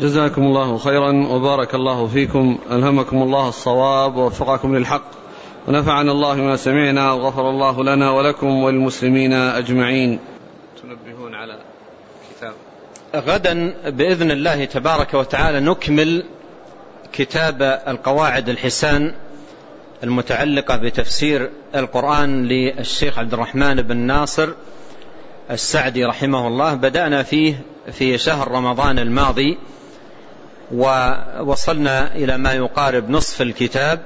جزاكم الله خيرا وبارك الله فيكم. ألهمكم الله الصواب ووفقكم للحق. ونفعنا الله ما سمعنا وغفر الله لنا ولكم وللمسلمين أجمعين. تنبهون على كتاب. غدا بإذن الله تبارك وتعالى نكمل كتاب القواعد الحسان المتعلقة بتفسير القرآن للشيخ عبد الرحمن بن ناصر السعدي رحمه الله. بدأنا فيه في شهر رمضان الماضي. ووصلنا إلى ما يقارب نصف الكتاب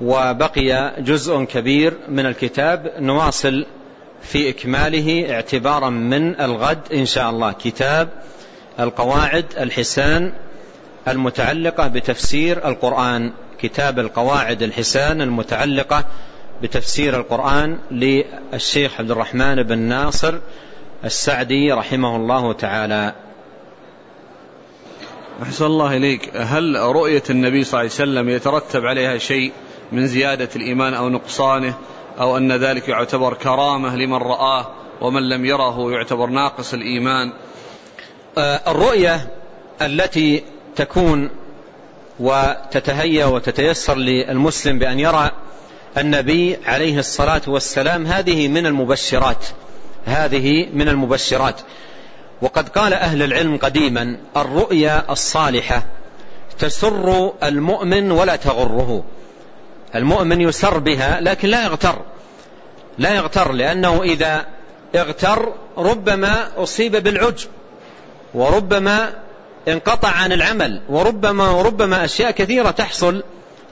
وبقي جزء كبير من الكتاب نواصل في إكماله اعتبارا من الغد إن شاء الله. كتاب القواعد الحسان المتعلقة بتفسير القرآن. كتاب القواعد الحسان المتعلقة بتفسير القرآن للشيخ عبد الرحمن بن ناصر السعدي رحمه الله تعالى. أحسن الله إليك. هل رؤية النبي صلى الله عليه وسلم يترتب عليها شيء من زيادة الإيمان أو نقصانه أو أن ذلك يعتبر كرامة لمن رآه ومن لم يره يعتبر ناقص الإيمان؟ آه، الرؤية التي تكون وتتهيأ وتتيسر للمسلم بأن يرى النبي عليه الصلاة والسلام هذه من المبشرات. هذه من المبشرات. وقد قال أهل العلم قديما الرؤيا الصالحة تسر المؤمن ولا تغره. المؤمن يسر بها لكن لا يغتر. لا يغتر لأنه إذا اغتر ربما أصيب بالعجب وربما انقطع عن العمل وربما وربما أشياء كثيرة تحصل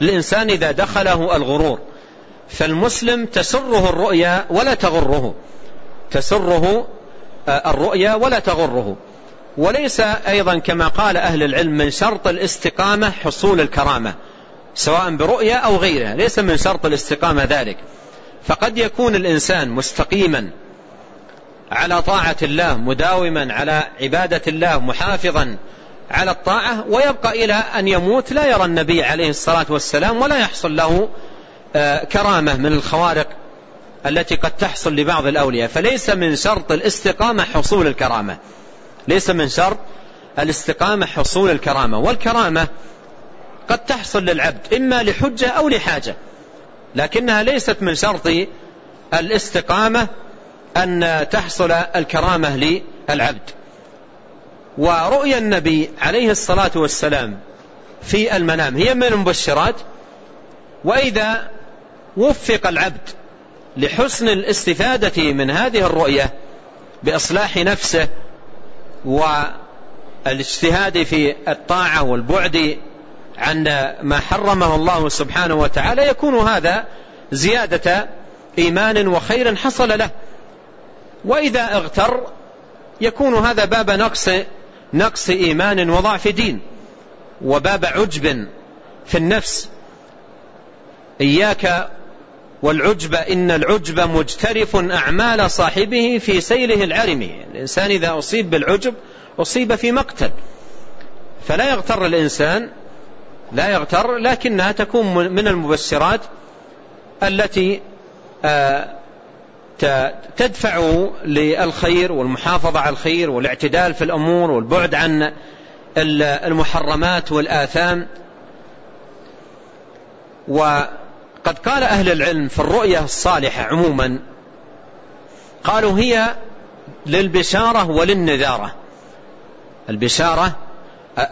للإنسان إذا دخله الغرور. فالمسلم تسره الرؤيا ولا تغره. تسره الرؤيا ولا تغره. وليس أيضا كما قال أهل العلم من شرط الاستقامة حصول الكرامة سواء برؤيا أو غيرها ليس من شرط الاستقامة ذلك. فقد يكون الإنسان مستقيما على طاعة الله مداوما على عبادة الله محافظا على الطاعة ويبقى إلى أن يموت لا يرى النبي عليه الصلاة والسلام ولا يحصل له آه، كرامة من الخوارق التي قد تحصل لبعض الأولياء. فليس من شرط الاستقامة حصول الكرامة. ليس من شرط الاستقامة حصول الكرامة. والكرامة قد تحصل للعبد إما لحجة أو لحاجة. لكنها ليست من شرط الاستقامة أن تحصل الكرامة للعبد. ورؤيا النبي عليه الصلاة والسلام في المنام هي من المبشرات. وإذا وفق العبد لحسن الاستفادة من هذه الرؤية بإصلاح نفسه والاجتهاد في الطاعة والبعد عن ما حرمه الله سبحانه وتعالى يكون هذا زيادة إيمان وخير حصل له. وإذا اغتر يكون هذا باب نقص نقص إيمان وضعف دين وباب عجب في النفس. إياك والعجب إن العجب مجترف أعمال صاحبه في سيله العرم. الإنسان إذا أصيب بالعجب أصيب في مقتل. فلا يغتر الإنسان لا يغتر لكنها تكون من المبشرات التي آه، تدفع للخير والمحافظة على الخير والاعتدال في الأمور والبعد عن المحرمات والآثام. وقد قال أهل العلم في الرؤية الصالحة عموما قالوا هي للبشارة وللنذارة. البشارة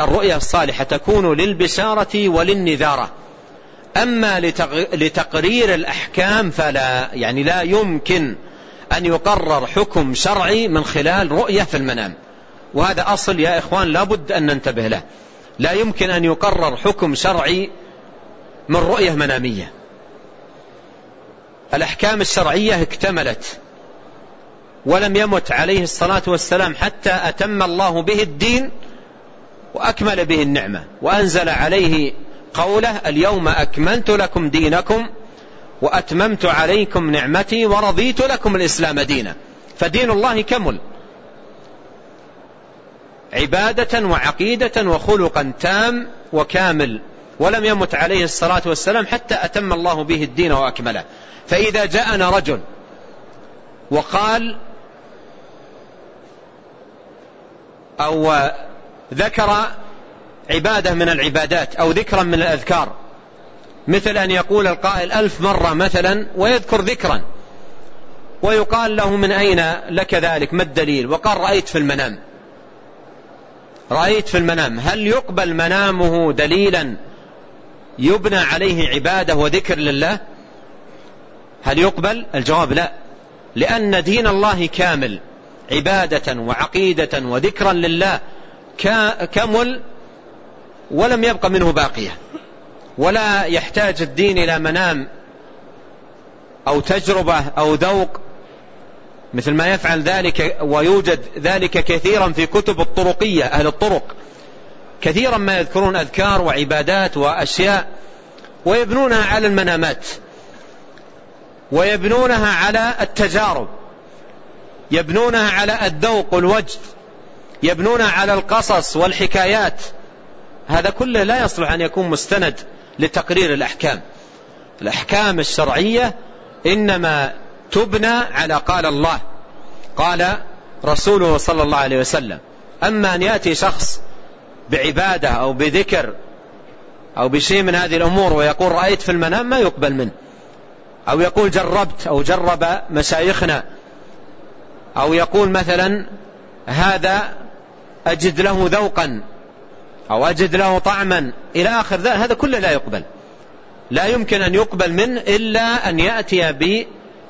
الرؤية الصالحة تكون للبشارة وللنذارة. أما لتقرير الأحكام فلا يعني لا يمكن أن يقرر حكم شرعي من خلال رؤية في المنام. وهذا أصل يا إخوان لابد أن ننتبه له. لا يمكن أن يقرر حكم شرعي من رؤية منامية. الأحكام الشرعية اكتملت ولم يمت عليه الصلاة والسلام حتى أتم الله به الدين وأكمل به النعمة وأنزل عليه قوله اليوم أكملت لكم دينكم وأتممت عليكم نعمتي ورضيت لكم الإسلام دينا فدين الله كمل عبادة وعقيدة وخلقا تام وكامل ولم يمت عليه الصلاة والسلام حتى أتم الله به الدين وأكمله. فإذا جاءنا رجل وقال أو ذكر عبادة من العبادات أو ذكرا من الأذكار مثل أن يقول القائل ألف مرة مثلا ويذكر ذكرا ويقال له من أين لك ذلك؟ ما الدليل؟ وقال رأيت في المنام. رأيت في المنام. هل يقبل منامه دليلا؟ يبنى عليه عبادة وذكر لله؟ هل يقبل؟ الجواب لا. لأن دين الله كامل عبادة وعقيدة وذكرا لله كمل ولم يبق منه باقية. ولا يحتاج الدين إلى منام أو تجربة أو ذوق. مثل ما يفعل ذلك ويوجد ذلك كثيرا في كتب الطرقية أهل الطرق. كثيرا ما يذكرون أذكار وعبادات وأشياء ويبنونها على المنامات ويبنونها على التجارب يبنونها على الذوق والوجد يبنونها على القصص والحكايات. هذا كله لا يصلح أن يكون مستند لتقرير الأحكام. الأحكام الشرعية إنما تبنى على قال الله قال رسوله صلى الله عليه وسلم. أما أن يأتي شخص بعبادة أو بذكر أو بشيء من هذه الأمور ويقول رأيت في المنام ما يقبل منه. أو يقول جربت أو جرب مشايخنا. أو يقول مثلا هذا أجد له ذوقا أو أجد له طعما إلى آخر. ذلك هذا كله لا يقبل. لا يمكن أن يقبل منه إلا أن يأتي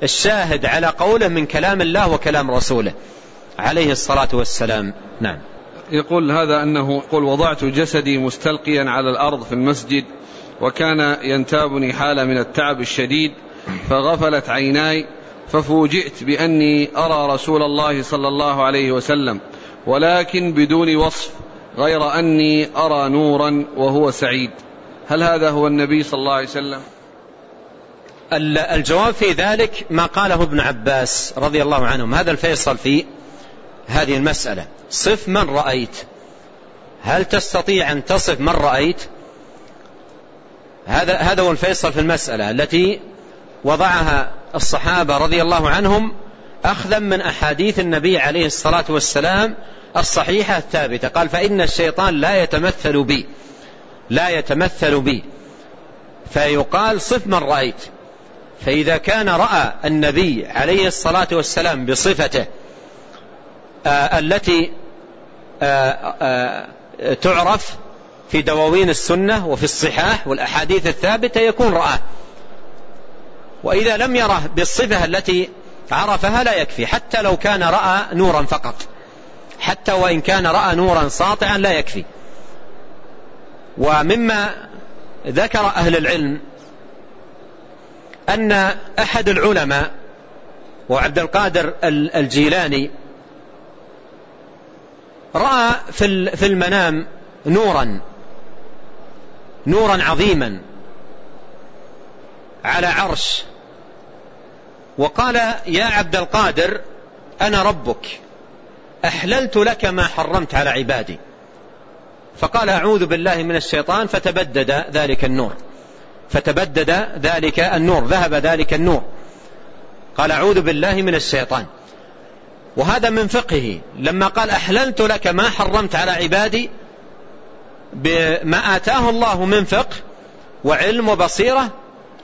بالشاهد على قوله من كلام الله وكلام رسوله. عليه الصلاة والسلام. نعم. يقول هذا أنه يقول وضعت جسدي مستلقيا على الأرض في المسجد وكان ينتابني حالة من التعب الشديد فغفلت عيناي ففوجئت بأني أرى رسول الله صلى الله عليه وسلم ولكن بدون وصف غير أني أرى نورا وهو سعيد. هل هذا هو النبي صلى الله عليه وسلم؟ الجواب في ذلك ما قاله ابن عباس رضي الله عنهم هذا الفيصل في هذه المسألة. صف من رأيت. هل تستطيع أن تصف من رأيت؟ هذا هذا هو الفيصل في المسألة التي وضعها الصحابة رضي الله عنهم أخذا من أحاديث النبي عليه الصلاة والسلام الصحيحة الثابتة. قال فإن الشيطان لا يتمثل بي. لا يتمثل بي. فيقال صف من رأيت. فإذا كان رأى النبي عليه الصلاة والسلام بصفته التي آه آه تعرف في دواوين السنة وفي الصحاح والأحاديث الثابتة يكون رآه. وإذا لم يره بالصفة التي عرفها لا يكفي حتى لو كان رأى نورا فقط. حتى وإن كان رأى نورا ساطعا لا يكفي. ومما ذكر أهل العلم أن أحد العلماء وعبد القادر الجيلاني رأى في المنام نورا نورا عظيما على عرش. وقال يا عبد القادر أنا ربك أحللت لك ما حرمت على عبادي. فقال أعوذ بالله من الشيطان. فتبدد ذلك النور فتبدد ذلك النور ذهب ذلك النور. قال أعوذ بالله من الشيطان. وهذا من فقهه. لما قال أحللت لك ما حرمت على عبادي بما آتاه الله من فقه وعلم وبصيرة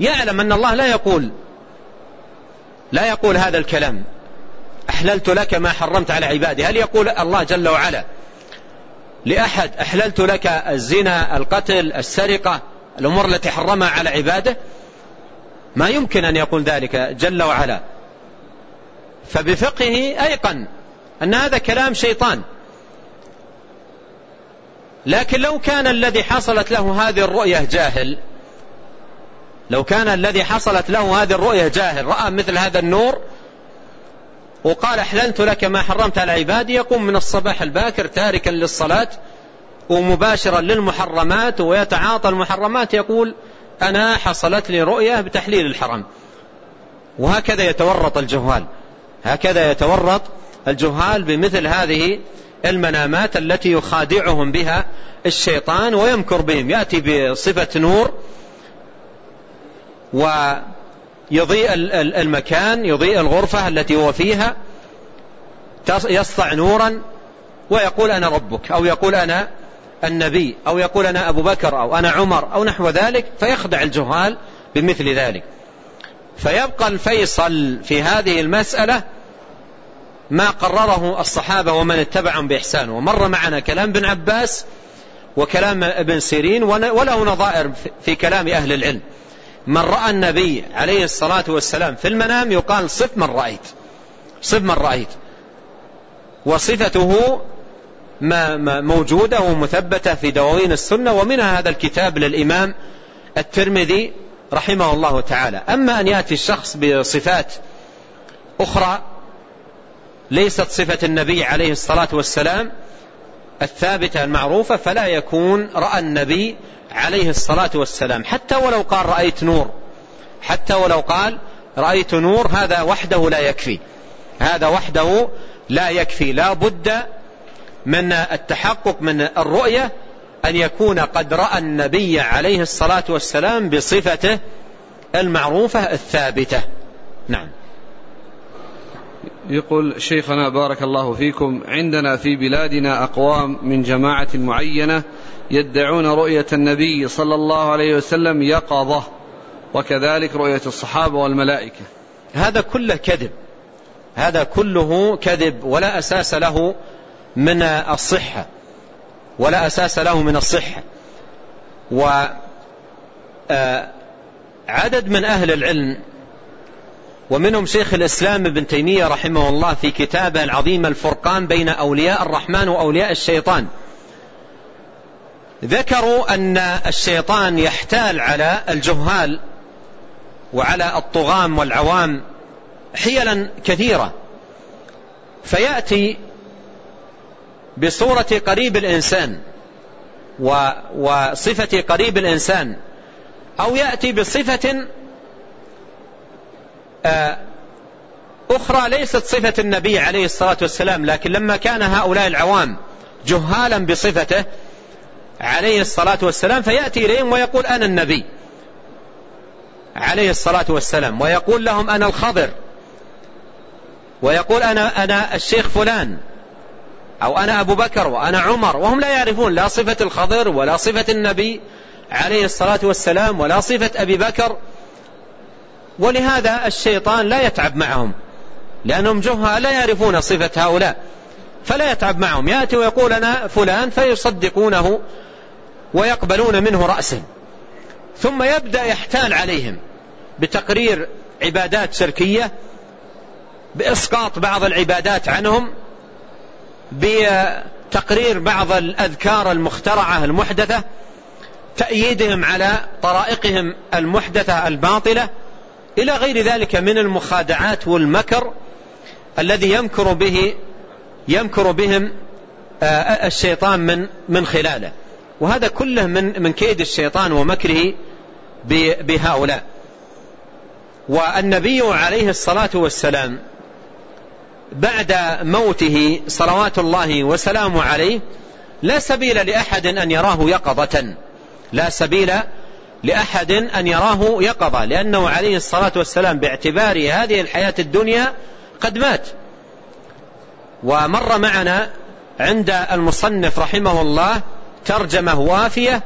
يعلم أن الله لا يقول لا يقول هذا الكلام. أحللت لك ما حرمت على عبادي. هل يقول الله جل وعلا لأحد أحللت لك الزنا القتل السرقة الأمور التي حرمها على عباده؟ ما يمكن أن يقول ذلك جل وعلا. فبفقهه أيقن أن هذا كلام شيطان. لكن لو كان الذي حصلت له هذه الرؤية جاهل لو كان الذي حصلت له هذه الرؤية جاهل رأى مثل هذا النور وقال أحللت لك ما حرمت على عبادي يقوم من الصباح الباكر تاركا للصلاة ومباشرا للمحرمات ويتعاطى المحرمات يقول أنا حصلت لي رؤية بتحليل الحرم. وهكذا يتورط الجهال هكذا يتورط الجهال بمثل هذه المنامات التي يخادعهم بها الشيطان ويمكر بهم. يأتي بصفة نور ويضيء المكان يضيء الغرفة التي هو فيها يسطع نورا ويقول أنا ربك أو يقول أنا النبي أو يقول أنا أبو بكر أو أنا عمر أو نحو ذلك فيخدع الجهال بمثل ذلك. فيبقى الفيصل في هذه المسألة ما قرره الصحابة ومن اتبعهم بإحسان. ومر معنا كلام ابن عباس وكلام ابن سيرين وله نظائر في كلام أهل العلم. من رأى النبي عليه الصلاة والسلام في المنام يقال صف من رأيت. صف من رأيت. وصفته موجودة ومثبتة في دواوين السنة ومنها هذا الكتاب للإمام الترمذي رحمه الله تعالى. أما أن يأتي الشخص بصفات أخرى ليست صفة النبي عليه الصلاة والسلام الثابتة المعروفة فلا يكون رأى النبي عليه الصلاة والسلام. حتى ولو قال رأيت نور حتى ولو قال رأيت نور هذا وحده لا يكفي. هذا وحده لا يكفي. لا بد من التحقق من الرؤية أن يكون قد رأى النبي عليه الصلاة والسلام بصفته المعروفة الثابتة. نعم. يقول شيخنا بارك الله فيكم عندنا في بلادنا أقوام من جماعة معينة يدعون رؤية النبي صلى الله عليه وسلم يقظة وكذلك رؤية الصحابة والملائكة. هذا كله كذب. هذا كله كذب ولا أساس له من الصحة. ولا أساس له من الصحة. وعدد آه، من أهل العلم ومنهم شيخ الإسلام ابن تيمية رحمه الله في كتابه العظيم الفرقان بين أولياء الرحمن وأولياء الشيطان ذكروا أن الشيطان يحتال على الجهال وعلى الطغام والعوام حيلا كثيرة. فيأتي بصورة قريب الإنسان وصفة قريب الإنسان أو يأتي بصفة آه، أخرى ليست صفة النبي عليه الصلاة والسلام لكن لما كان هؤلاء العوام جهالا بصفته عليه الصلاة والسلام فيأتي إليهم ويقول أنا النبي عليه الصلاة والسلام ويقول لهم أنا الخضر ويقول أنا, أنا الشيخ فلان. أو أنا أبو بكر وأنا عمر وهم لا يعرفون لا صفة الخضر ولا صفة النبي عليه الصلاة والسلام ولا صفة أبي بكر. ولهذا الشيطان لا يتعب معهم لأنهم جهة لا يعرفون صفة هؤلاء فلا يتعب معهم. يأتي ويقول أنا فلان فيصدقونه ويقبلون منه رأسا ثم يبدأ يحتال عليهم بتقرير عبادات شركية بإسقاط بعض العبادات عنهم بتقرير بعض الأذكار المخترعة المحدثة تأييدهم على طرائقهم المحدثة الباطلة إلى غير ذلك من المخادعات والمكر الذي يمكر به يمكر بهم آه، الشيطان من من خلاله. وهذا كله من من كيد الشيطان ومكره بهؤلاء. والنبي عليه الصلاة والسلام بعد موته صلوات الله وسلامه عليه لا سبيل لأحد أن يراه يقظة. لا سبيل لأحد أن يراه يقظة لأنه عليه الصلاة والسلام باعتبار هذه الحياة الدنيا قد مات. ومر معنا عند المصنف رحمه الله ترجمة وافية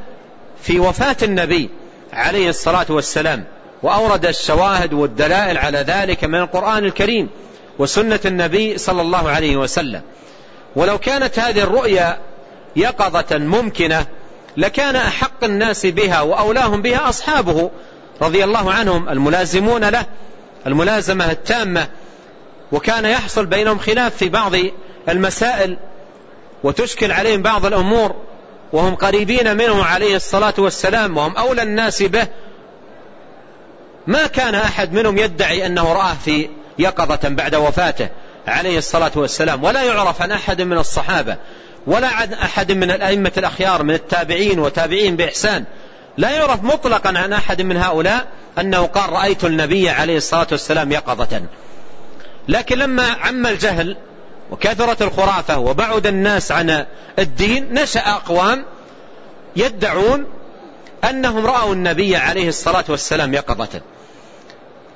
في وفاة النبي عليه الصلاة والسلام وأورد الشواهد والدلائل على ذلك من القرآن الكريم. وسنة النبي صلى الله عليه وسلم. ولو كانت هذه الرؤيا يقظة ممكنة لكان أحق الناس بها وأولاهم بها أصحابه رضي الله عنهم الملازمون له الملازمة التامة. وكان يحصل بينهم خلاف في بعض المسائل وتشكل عليهم بعض الأمور وهم قريبين منه عليه الصلاة والسلام وهم أولى الناس به. ما كان أحد منهم يدعي أنه رآه في يقظة بعد وفاته عليه الصلاة والسلام. ولا يعرف عن أحد من الصحابة ولا عن أحد من الأئمة الأخيار من التابعين وتابعين بإحسان. لا يعرف مطلقا عن أحد من هؤلاء أنه قال رأيت النبي عليه الصلاة والسلام يقظة. لكن لما عم الجهل وكثرت الخرافة وبعد الناس عن الدين نشأ أقوام يدعون أنهم رأوا النبي عليه الصلاة والسلام يقظة.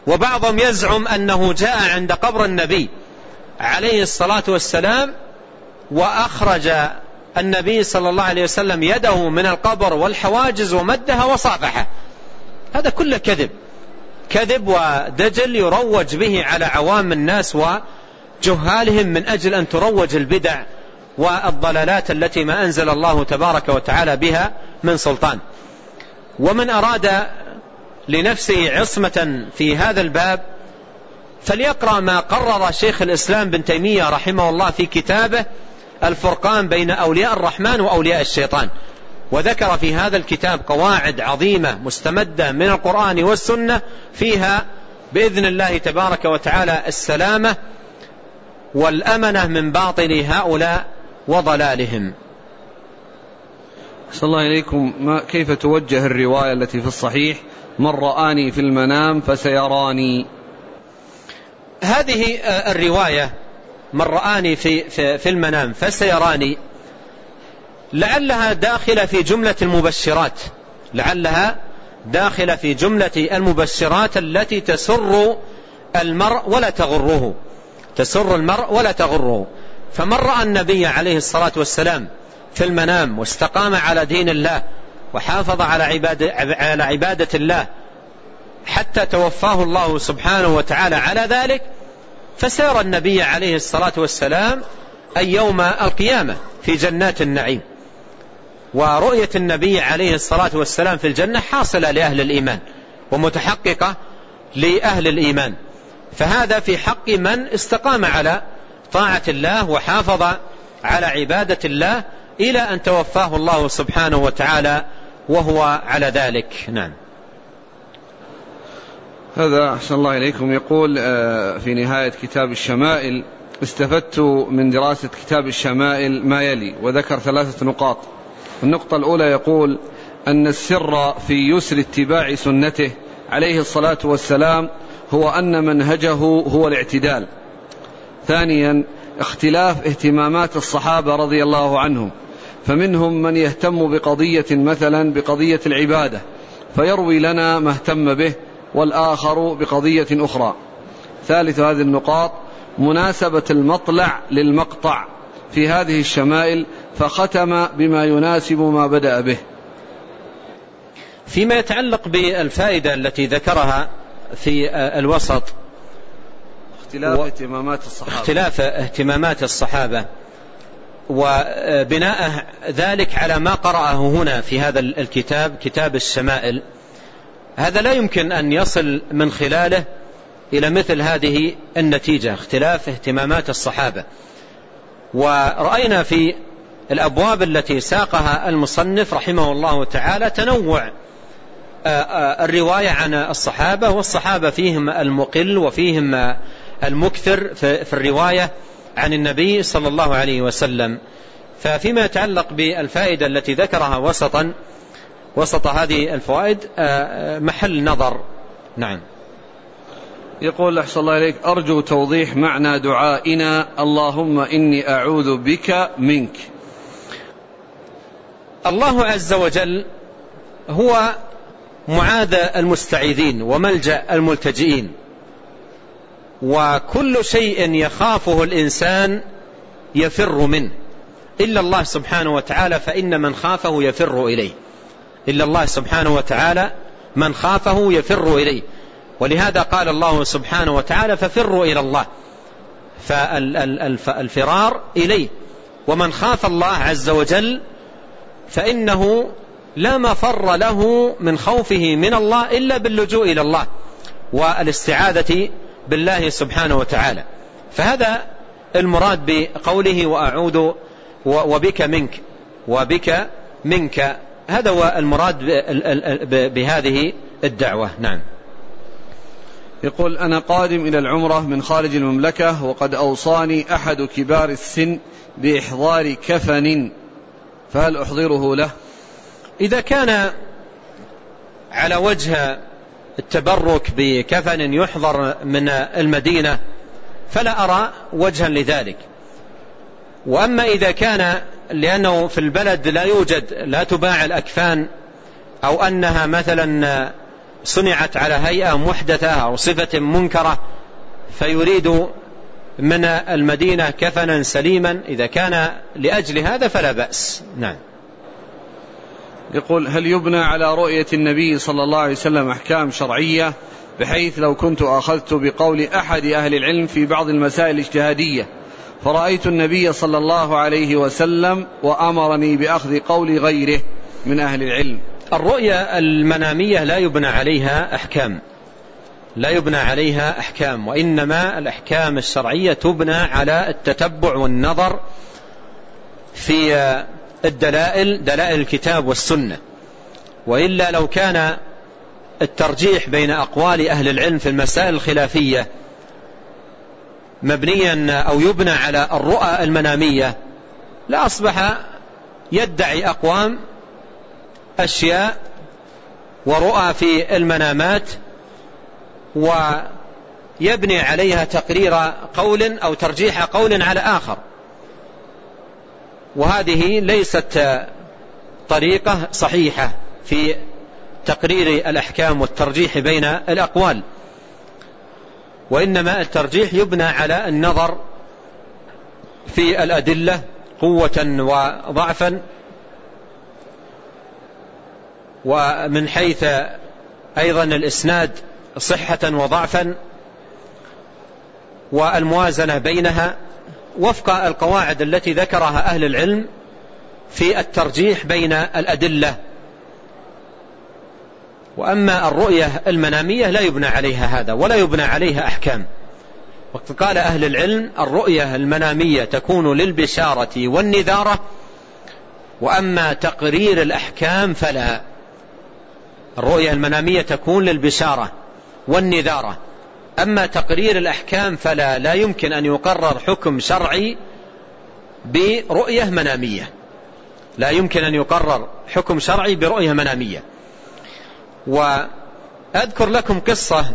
وبعضهم يزعم أنه جاء عند قبر النبي عليه الصلاة والسلام وأخرج النبي صلى الله عليه وسلم يده من القبر والحواجز ومدها وصافحه. هذا كله كذب. كذب ودجل يروج به على عوام الناس وجهالهم من أجل أن تروج البدع والضلالات التي ما أنزل الله تبارك وتعالى بها من سلطان. ومن أراد لنفسه عصمة في هذا الباب فليقرأ ما قرر شيخ الإسلام بن تيمية رحمه الله في كتابه الفرقان بين أولياء الرحمن وأولياء الشيطان. وذكر في هذا الكتاب قواعد عظيمة مستمدة من القرآن والسنة فيها بإذن الله تبارك وتعالى السلامة والأمنة من باطل هؤلاء وضلالهم. صلى الله إليكم. ما كيف توجه الرواية التي في الصحيح؟ من رآني في المنام فسيراني. هذه الرواية من رآني في, في, في المنام فسيراني لعلها داخلة في جملة المبشرات. لعلها داخلة في جملة المبشرات التي تسر المرء ولا تغره. تسر المرء ولا تغره. فمن رأى النبي عليه الصلاة والسلام في المنام واستقام على دين الله وحافظ على عبادة, على عبادة الله حتى توفاه الله سبحانه وتعالى. على ذلك فسار النبي عليه الصلاة والسلام أي يوم القيامة في جنات النعيم. ورؤية النبي عليه الصلاة والسلام في الجنة حاصلة لأهل الإيمان ومتحققة لأهل الإيمان. فهذا في حق من استقام على طاعة الله وحافظ على عبادة الله إلى أن توفاه الله سبحانه وتعالى وهو على ذلك. نعم. هذا أحسن الله إليكم. يقول آه، في نهاية كتاب الشمائل استفدت من دراسة كتاب الشمائل ما يلي وذكر ثلاثة نقاط. النقطة الأولى يقول أن السر في يسر اتباع سنته عليه الصلاة والسلام هو أن منهجه هو الاعتدال. ثانيا اختلاف اهتمامات الصحابة رضي الله عنهم. فمنهم من يهتم بقضية مثلا بقضية العبادة فيروي لنا ما اهتم به والآخر بقضية أخرى. ثالث هذه النقاط مناسبة المطلع للمقطع في هذه الشمائل فختم بما يناسب ما بدأ به. فيما يتعلق بالفائدة التي ذكرها في الوسط اختلاف. اهتمامات الصحابة. اختلاف اهتمامات الصحابة. وبناء ذلك على ما قرأه هنا في هذا الكتاب كتاب الشمائل. هذا لا يمكن أن يصل من خلاله إلى مثل هذه النتيجة اختلاف اهتمامات الصحابة. ورأينا في الأبواب التي ساقها المصنف رحمه الله تعالى تنوع الرواية عن الصحابة والصحابة فيهم المقل وفيهم المكثر في الرواية. عن النبي صلى الله عليه وسلم. ففيما يتعلق بالفائدة التي ذكرها وسطا وسط هذه الفوائد محل نظر. نعم. يقول أحسن الله إليك. أرجو توضيح معنى دعائنا. اللهم إني أعوذ بك منك. الله عز وجل هو معاذ المستعيذين وملجأ الملتجئين. وكل شيء يخافه الإنسان يفر منه. إلا الله سبحانه وتعالى فإن من خافه يفر إليه. إلا الله سبحانه وتعالى من خافه يفر إليه. ولهذا قال الله سبحانه وتعالى ففروا إلى الله. فالفرار إليه. ومن خاف الله عز وجل فإنه لا مفر له من خوفه من الله إلا باللجوء إلى الله. والإستعاذة بالله سبحانه وتعالى. فهذا المراد بقوله وأعوذ وبك منك وبك منك. هذا هو المراد بهذه الدعوة. نعم. يقول أنا قادم إلى العمرة من خارج المملكة وقد أوصاني أحد كبار السن بإحضار كفن فهل أحضره له؟ إذا كان على وجه التبرك بكفن يحضر من المدينة فلا أرى وجها لذلك. وأما إذا كان لأنه في البلد لا يوجد لا تباع الأكفان أو أنها مثلا صنعت على هيئة محدثة أو صفة منكرة فيريد من المدينة كفنا سليما إذا كان لأجل هذا فلا بأس. نعم. يقول هل يبنى على رؤية النبي صلى الله عليه وسلم أحكام شرعية بحيث لو كنت أخذت بقول أحد أهل العلم في بعض المسائل الاجتهادية؟ فرأيت النبي صلى الله عليه وسلم وأمرني بأخذ قول غيره من أهل العلم. الرؤية المنامية لا يبنى عليها أحكام. لا يبنى عليها أحكام وإنما الأحكام الشرعية تبنى على التتبع والنظر في الدلائل دلائل الكتاب والسنة. وإلا لو كان الترجيح بين أقوال أهل العلم في المسائل الخلافية مبنيا أو يبنى على الرؤى المنامية لأصبح يدعي أقوام أشياء ورؤى في المنامات ويبني عليها تقرير قول أو ترجيح قول على آخر. وهذه ليست طريقة صحيحة في تقرير الأحكام والترجيح بين الأقوال وإنما الترجيح يبنى على النظر في الأدلة قوة وضعفا ومن حيث أيضا الإسناد صحة وضعفا والموازنة بينها وفق القواعد التي ذكرها أهل العلم في الترجيح بين الأدلة. وأما الرؤية المنامية لا يبنى عليها هذا ولا يبنى عليها أحكام. وقد قال أهل العلم الرؤية المنامية تكون للبشارة والنذارة وأما تقرير الأحكام فلا. الرؤية المنامية تكون للبشارة والنذارة. أما تقرير الأحكام فلا لا يمكن أن يقرر حكم شرعي برؤية منامية. لا يمكن أن يقرر حكم شرعي برؤية منامية. وأذكر لكم قصة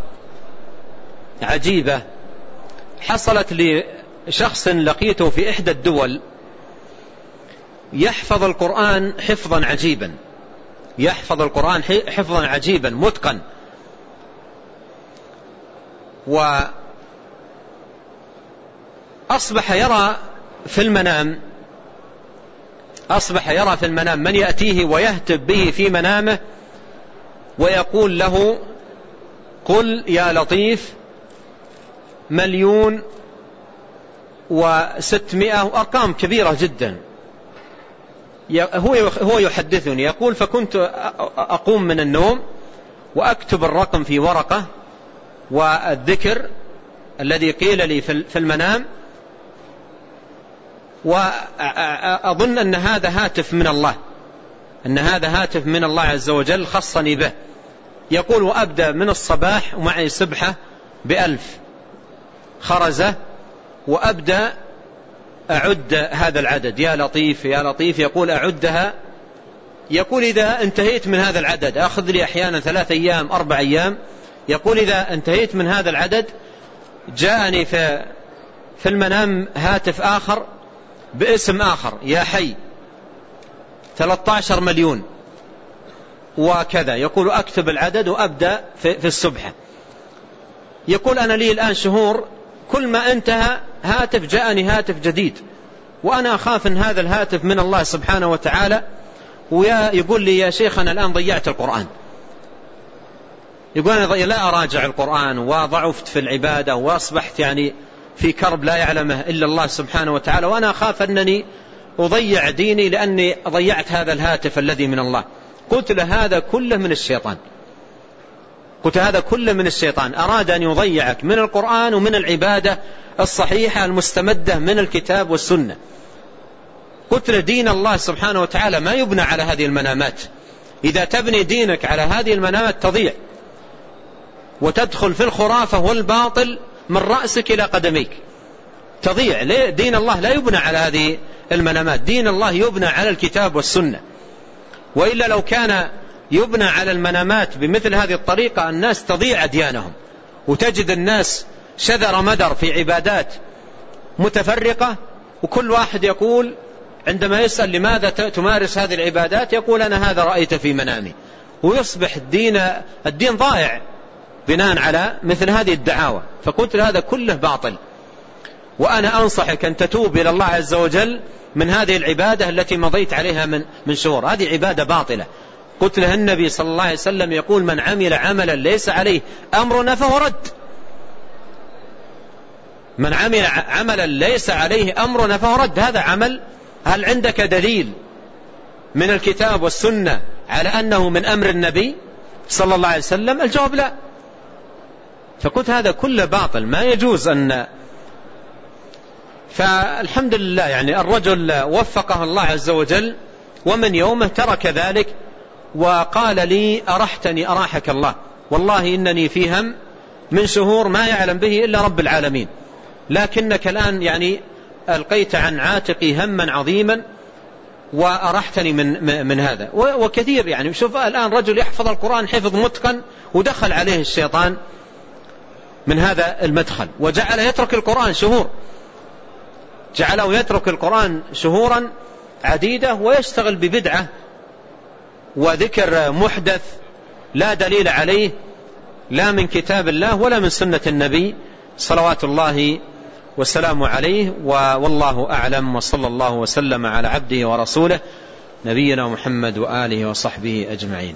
عجيبة حصلت لشخص لقيته في إحدى الدول يحفظ القرآن حفظا عجيبا يحفظ القرآن حفظا عجيبا متقن وأصبح يرى في المنام أصبح يرى في المنام من يأتيه ويهتف به في منامه ويقول له قل يا لطيف مليون وستمائة أرقام كبيرة جدا. هو يحدثني يقول فكنت أقوم من النوم وأكتب الرقم في ورقة والذكر الذي قيل لي في المنام وأظن أن هذا هاتف من الله أن هذا هاتف من الله عز وجل خصني به. يقول وأبدأ من الصباح ومعي سبحة بألف خرزة وأبدأ أعد هذا العدد. يا لطيف يا لطيف يقول أعدها. يقول إذا انتهيت من هذا العدد أخذ لي أحيانا ثلاث أيام أربع أيام يقول إذا انتهيت من هذا العدد جاءني في في المنام هاتف آخر باسم آخر يا حي 13 مليون وكذا. يقول أكتب العدد وأبدأ في, في السبحة يقول أنا لي الآن شهور كل ما انتهى هاتف جاءني هاتف جديد وأنا أخاف أن هذا الهاتف من الله سبحانه وتعالى ويقول لي يا شيخ أنا الآن ضيعت القرآن. يقول أنا لا أراجع القرآن وضعفت في العبادة وأصبحت يعني في كرب لا يعلمه إلا الله سبحانه وتعالى وأنا أخاف أنني أضيع ديني لأني ضيعت هذا الهاتف الذي من الله. قلت له هذا كله من الشيطان. قلت هذا كله من الشيطان. أراد أن يضيعك من القرآن ومن العبادة الصحيحة المستمدة من الكتاب والسنة. قلت له دين الله سبحانه وتعالى ما يبنى على هذه المنامات. إذا تبني دينك على هذه المنامات تضيع. وتدخل في الخرافة والباطل من رأسك إلى قدميك. تضيع. دين الله لا يبنى على هذه المنامات. دين الله يبنى على الكتاب والسنة. وإلا لو كان يبنى على المنامات بمثل هذه الطريقة الناس تضيع أديانهم وتجد الناس شذر مدر في عبادات متفرقة وكل واحد يقول عندما يسأل لماذا تمارس هذه العبادات يقول أنا هذا رأيت في منامي. ويصبح الدين الدين ضائع. بناء على مثل هذه الدعاوى. فقلت هذا كله باطل. وأنا أنصحك أن تتوب إلى الله عز وجل من هذه العبادة التي مضيت عليها من, من شهور. هذه عبادة باطلة. قلت له النبي صلى الله عليه وسلم يقول من عمل عملا ليس عليه أمرنا فهو رد. من عمل عملا ليس عليه أمرنا فهو رد. هذا عمل هل عندك دليل من الكتاب والسنة على أنه من أمر النبي صلى الله عليه وسلم؟ الجواب لا. فقلت هذا كله باطل ما يجوز أن فالحمد لله يعني الرجل وفقه الله عز وجل ومن يومه ترك ذلك وقال لي أرحتني أراحك الله والله إنني في هم من شهور ما يعلم به إلا رب العالمين لكنك الآن يعني ألقيت عن عاتقي هما عظيما وأرحتني من, من هذا وكثير يعني شوف الآن رجل يحفظ القرآن حفظ متقن ودخل عليه الشيطان من هذا المدخل. وجعل يترك القرآن شهور. جعله يترك القرآن شهورا عديدة ويشتغل ببدعة وذكر محدث لا دليل عليه لا من كتاب الله ولا من سنة النبي صلوات الله والسلام عليه. والله أعلم. وصلى الله وسلم على عبده ورسوله نبينا محمد وآله وصحبه أجمعين.